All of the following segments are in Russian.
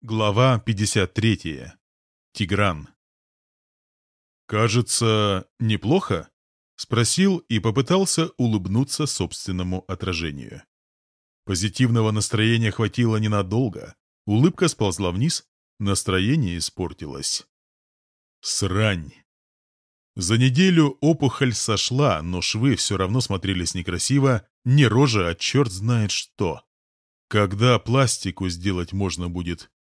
Глава 53. Тигран. «Кажется, неплохо?» — спросил и попытался улыбнуться собственному отражению. Позитивного настроения хватило ненадолго. Улыбка сползла вниз, настроение испортилось. Срань. За неделю опухоль сошла, но швы все равно смотрелись некрасиво, не рожа, а черт знает что. Когда пластику сделать можно будет,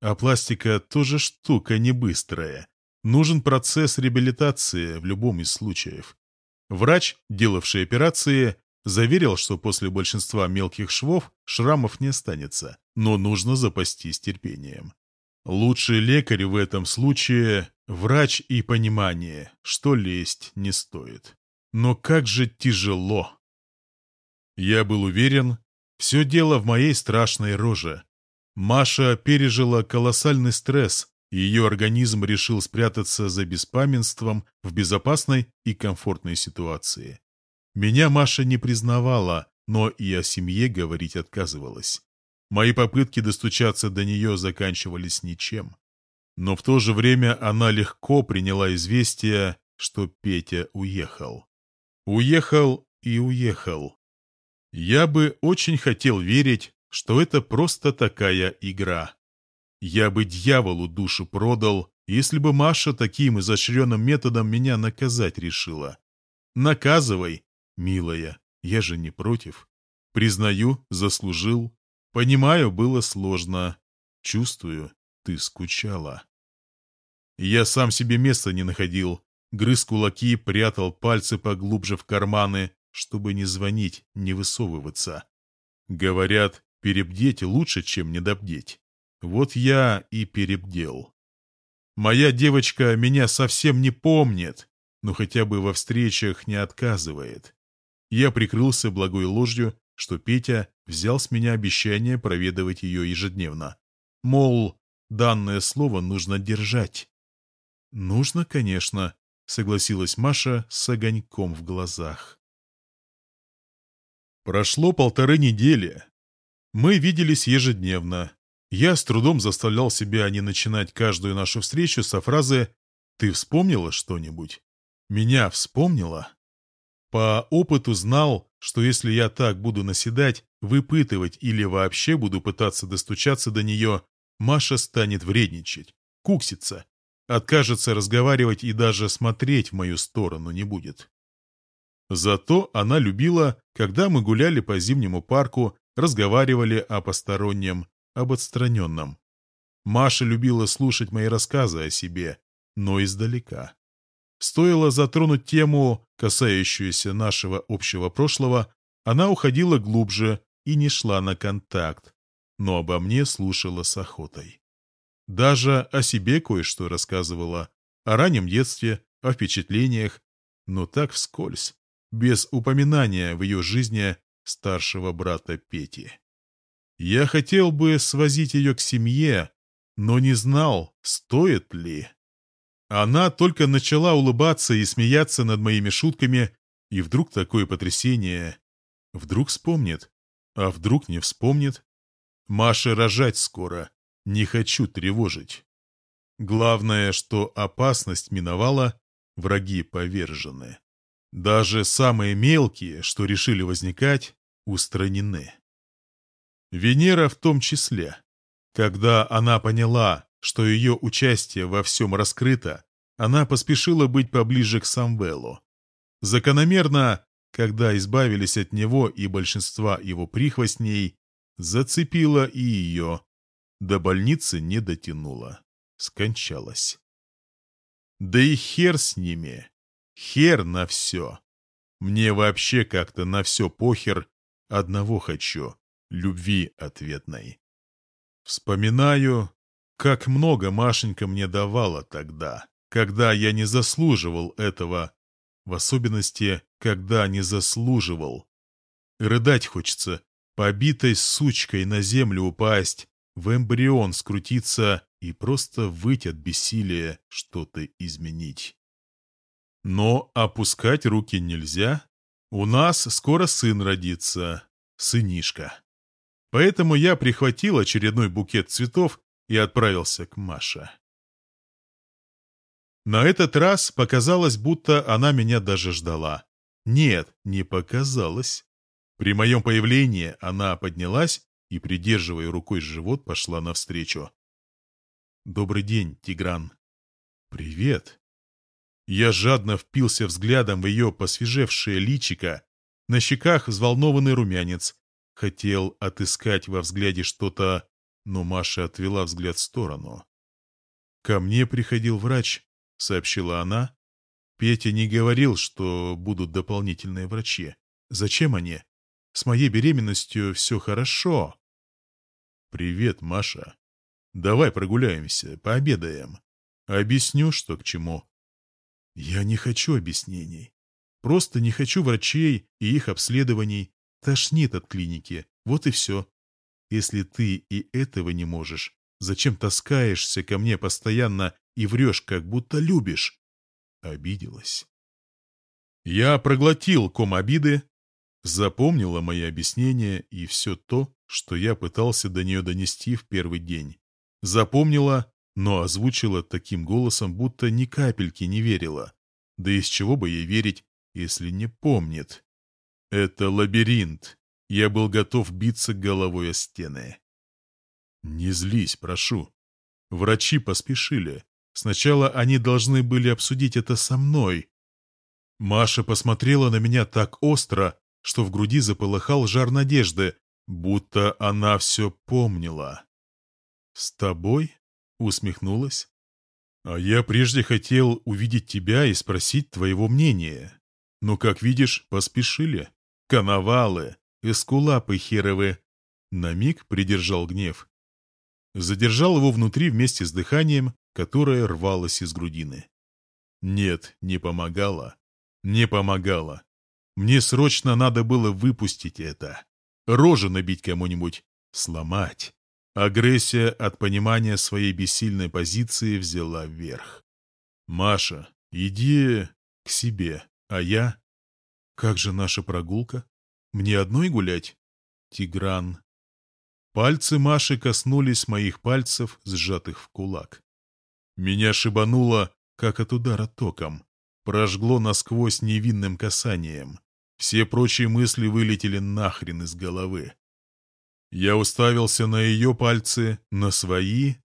а пластика тоже штука не быстрая. Нужен процесс реабилитации в любом из случаев. Врач, делавший операции, заверил, что после большинства мелких швов шрамов не останется, но нужно запастись терпением. Лучший лекарь в этом случае – врач и понимание, что лезть не стоит. Но как же тяжело! Я был уверен, все дело в моей страшной роже – Маша пережила колоссальный стресс, и ее организм решил спрятаться за беспамятством в безопасной и комфортной ситуации. Меня Маша не признавала, но и о семье говорить отказывалась. Мои попытки достучаться до нее заканчивались ничем. Но в то же время она легко приняла известие, что Петя уехал. Уехал и уехал. Я бы очень хотел верить, что это просто такая игра. Я бы дьяволу душу продал, если бы Маша таким изощренным методом меня наказать решила. Наказывай, милая, я же не против. Признаю, заслужил. Понимаю, было сложно. Чувствую, ты скучала. Я сам себе места не находил. Грыз кулаки, прятал пальцы поглубже в карманы, чтобы не звонить, не высовываться. Говорят, Перебдеть лучше, чем недобдеть. Вот я и перебдел. Моя девочка меня совсем не помнит, но хотя бы во встречах не отказывает. Я прикрылся благой ложью, что Петя взял с меня обещание проведывать ее ежедневно. Мол, данное слово нужно держать. «Нужно, конечно», — согласилась Маша с огоньком в глазах. Прошло полторы недели, мы виделись ежедневно. Я с трудом заставлял себя не начинать каждую нашу встречу со фразы «Ты вспомнила что-нибудь?» «Меня вспомнила?» По опыту знал, что если я так буду наседать, выпытывать или вообще буду пытаться достучаться до нее, Маша станет вредничать, кукситься, откажется разговаривать и даже смотреть в мою сторону не будет. Зато она любила, когда мы гуляли по зимнему парку разговаривали о постороннем, об отстраненном. Маша любила слушать мои рассказы о себе, но издалека. Стоило затронуть тему, касающуюся нашего общего прошлого, она уходила глубже и не шла на контакт, но обо мне слушала с охотой. Даже о себе кое-что рассказывала, о раннем детстве, о впечатлениях, но так вскользь, без упоминания в ее жизни старшего брата Пети. Я хотел бы свозить ее к семье, но не знал, стоит ли. Она только начала улыбаться и смеяться над моими шутками, и вдруг такое потрясение. Вдруг вспомнит, а вдруг не вспомнит. Маша рожать скоро, не хочу тревожить. Главное, что опасность миновала, враги повержены. Даже самые мелкие, что решили возникать, устранены. Венера в том числе. Когда она поняла, что ее участие во всем раскрыто, она поспешила быть поближе к Самвелу. Закономерно, когда избавились от него и большинства его прихвостней, зацепила и ее. До больницы не дотянула. Скончалась. Да и хер с ними. Хер на все. Мне вообще как-то на все похер, Одного хочу — любви ответной. Вспоминаю, как много Машенька мне давала тогда, когда я не заслуживал этого, в особенности, когда не заслуживал. Рыдать хочется, побитой сучкой на землю упасть, в эмбрион скрутиться и просто выть от бессилия что-то изменить. Но опускать руки нельзя, у нас скоро сын родится, сынишка. Поэтому я прихватил очередной букет цветов и отправился к Маше. На этот раз показалось, будто она меня даже ждала. Нет, не показалось. При моем появлении она поднялась и, придерживая рукой живот, пошла навстречу. «Добрый день, Тигран». «Привет». Я жадно впился взглядом в ее посвежевшее личико. На щеках взволнованный румянец. Хотел отыскать во взгляде что-то, но Маша отвела взгляд в сторону. «Ко мне приходил врач», — сообщила она. «Петя не говорил, что будут дополнительные врачи. Зачем они? С моей беременностью все хорошо». «Привет, Маша. Давай прогуляемся, пообедаем. Объясню, что к чему». «Я не хочу объяснений. Просто не хочу врачей и их обследований. Тошнит от клиники. Вот и все. Если ты и этого не можешь, зачем таскаешься ко мне постоянно и врешь, как будто любишь?» Обиделась. Я проглотил ком обиды, запомнила мои объяснения и все то, что я пытался до нее донести в первый день. Запомнила, но озвучила таким голосом, будто ни капельки не верила. Да из чего бы ей верить, если не помнит? Это лабиринт. Я был готов биться головой о стены. Не злись, прошу. Врачи поспешили. Сначала они должны были обсудить это со мной. Маша посмотрела на меня так остро, что в груди заполыхал жар надежды, будто она все помнила. «С тобой?» — усмехнулась. «А я прежде хотел увидеть тебя и спросить твоего мнения. Но, как видишь, поспешили. Коновалы, эскулапы херовы». На миг придержал гнев. Задержал его внутри вместе с дыханием, которое рвалось из грудины. Нет, не помогало. Не помогало. Мне срочно надо было выпустить это. Рожу набить кому-нибудь. Сломать. Агрессия от понимания своей бессильной позиции взяла вверх. «Маша, иди к себе, а я...» «Как же наша прогулка? Мне одной гулять?» «Тигран». Пальцы Маши коснулись моих пальцев, сжатых в кулак. Меня шибануло, как от удара током. Прожгло насквозь невинным касанием. Все прочие мысли вылетели нахрен из головы. Я уставился на ее пальцы, на свои,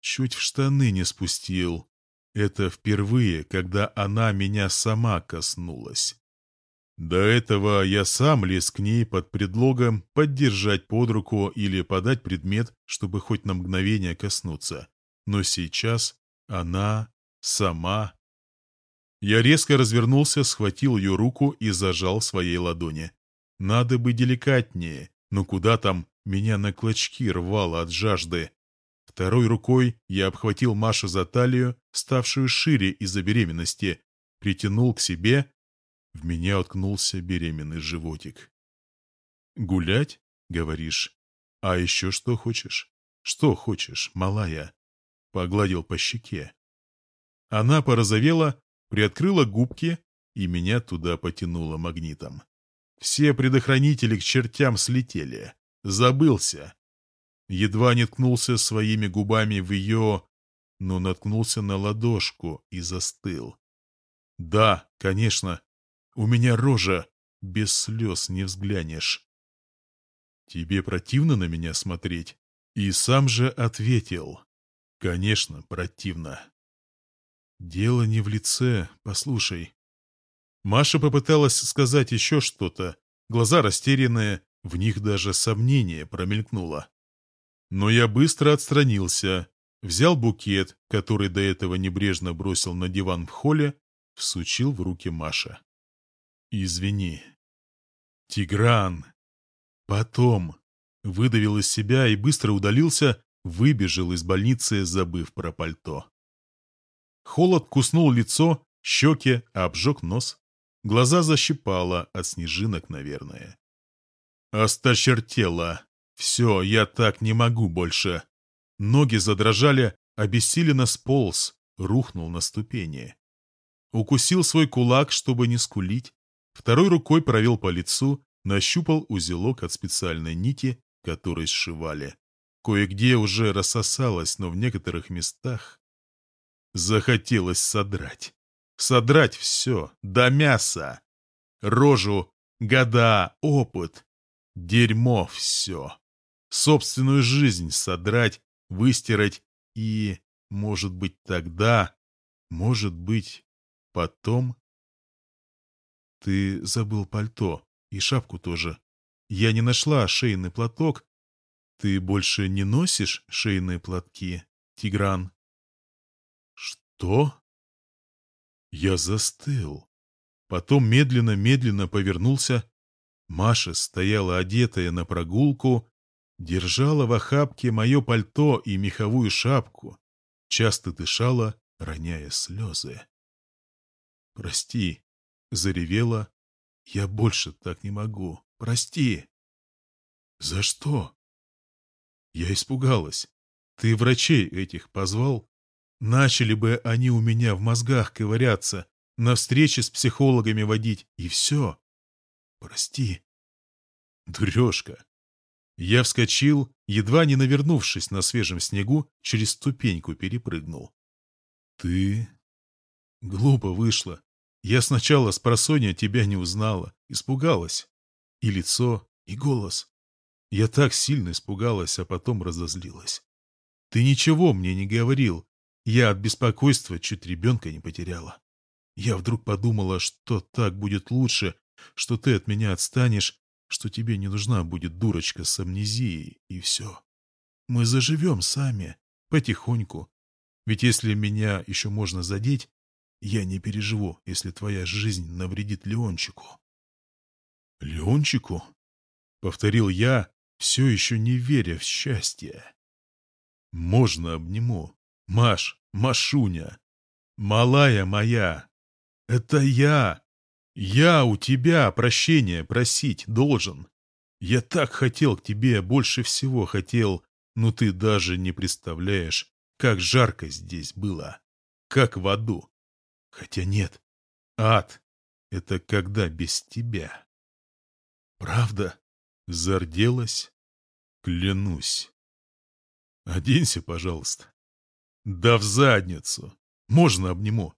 чуть в штаны не спустил. Это впервые, когда она меня сама коснулась. До этого я сам лез к ней под предлогом поддержать под руку или подать предмет, чтобы хоть на мгновение коснуться. Но сейчас она сама я резко развернулся, схватил ее руку и зажал своей ладони. Надо бы деликатнее, но куда там, меня на клочки рвало от жажды. Второй рукой я обхватил Машу за талию, ставшую шире из-за беременности, притянул к себе. В меня уткнулся беременный животик. «Гулять?» — говоришь. «А еще что хочешь?» «Что хочешь, малая?» Погладил по щеке. Она порозовела, приоткрыла губки, и меня туда потянуло магнитом. Все предохранители к чертям слетели. Забылся. Едва не ткнулся своими губами в ее, но наткнулся на ладошку и застыл. Да, конечно, у меня рожа, без слез не взглянешь. Тебе противно на меня смотреть? И сам же ответил. Конечно, противно. «Дело не в лице, послушай». Маша попыталась сказать еще что-то. Глаза растерянные, в них даже сомнение промелькнуло. Но я быстро отстранился, взял букет, который до этого небрежно бросил на диван в холле, всучил в руки Маша. «Извини». «Тигран!» «Потом!» Выдавил из себя и быстро удалился, выбежал из больницы, забыв про пальто. Холод куснул лицо, щеки, обжег нос. Глаза защипало от снежинок, наверное. Осточертело. Все, я так не могу больше. Ноги задрожали, обессиленно сполз, рухнул на ступени. Укусил свой кулак, чтобы не скулить. Второй рукой провел по лицу, нащупал узелок от специальной нити, который сшивали. Кое-где уже рассосалось, но в некоторых местах захотелось содрать. Содрать все, до мяса. Рожу, года, опыт, дерьмо все. Собственную жизнь содрать, выстирать и, может быть, тогда, может быть, потом... Ты забыл пальто и шапку тоже. Я не нашла шейный платок. Ты больше не носишь шейные платки, Тигран? Что? Я застыл. Потом медленно-медленно повернулся. Маша стояла одетая на прогулку, держала в охапке мое пальто и меховую шапку, часто дышала, роняя слезы. «Прости», — заревела, — «я больше так не могу. Прости». «За что?» Я испугалась. Ты врачей этих позвал? Начали бы они у меня в мозгах ковыряться, на встречи с психологами водить, и все. Прости. Дурешка. Я вскочил, едва не навернувшись на свежем снегу, через ступеньку перепрыгнул. Ты... Глупо вышло. Я сначала с просонья тебя не узнала, испугалась. И лицо, и голос. Я так сильно испугалась, а потом разозлилась. Ты ничего мне не говорил. Я от беспокойства чуть ребенка не потеряла. Я вдруг подумала, что так будет лучше, что ты от меня отстанешь, что тебе не нужна будет дурочка с амнезией, и все. Мы заживем сами, потихоньку. Ведь если меня еще можно задеть, я не переживу, если твоя жизнь навредит Леончику. Леончику? Повторил я, все еще не веря в счастье. Можно обниму. Маш, Машуня, малая моя, это я. Я у тебя прощения просить должен. Я так хотел к тебе, больше всего хотел, но ты даже не представляешь, как жарко здесь было, как в аду. Хотя нет, ад — это когда без тебя. Правда? Зарделась? Клянусь. Оденься, пожалуйста. Да в задницу. Можно обниму.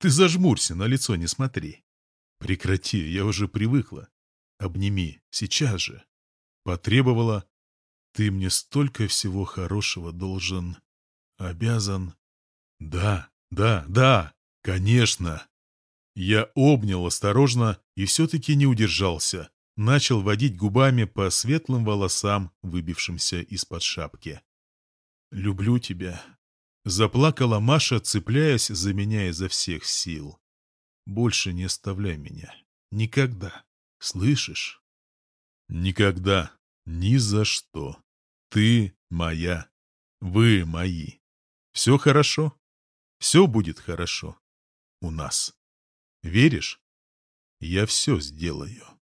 Ты зажмурься, на лицо не смотри. Прекрати, я уже привыкла. Обними, сейчас же. Потребовала. Ты мне столько всего хорошего должен, обязан. Да, да, да, конечно. Я обнял осторожно и все-таки не удержался начал водить губами по светлым волосам, выбившимся из-под шапки. «Люблю тебя», — заплакала Маша, цепляясь за меня изо всех сил. «Больше не оставляй меня. Никогда. Слышишь?» «Никогда. Ни за что. Ты моя. Вы мои. Все хорошо? Все будет хорошо. У нас. Веришь? Я все сделаю».